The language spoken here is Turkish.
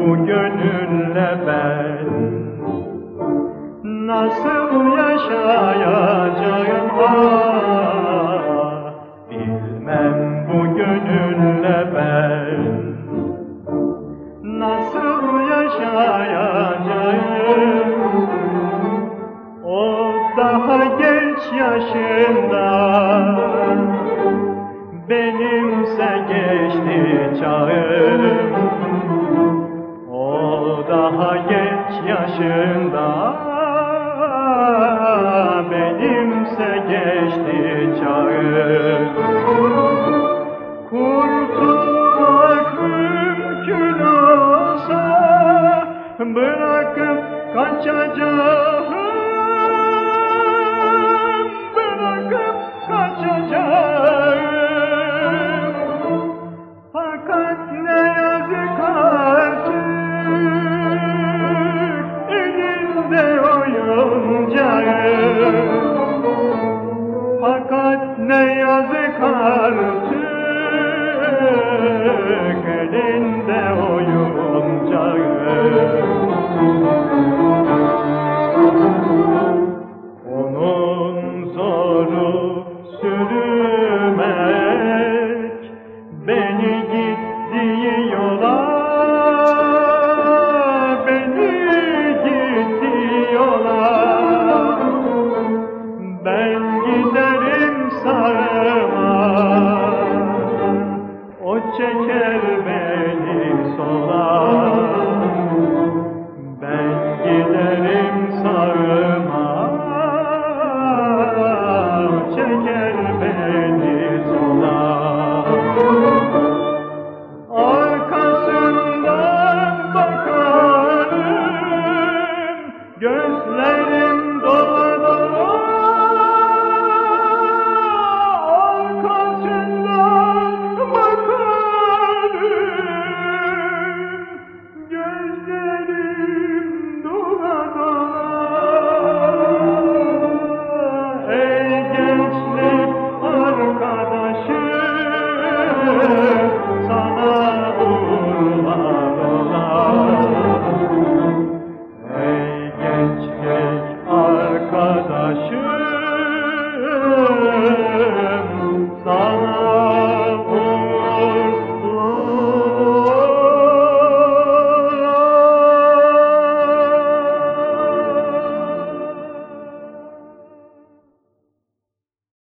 bu gönülle ben nasıl yaşayacağım ah. daha genç yaşında. Benimse geçti çağım. O daha genç yaşında. Benimse geçti çağım. Kurtulmak mümkün olsa Bırakıp kaçacağım. Elinde oyuncağım Fakat çeker Ashu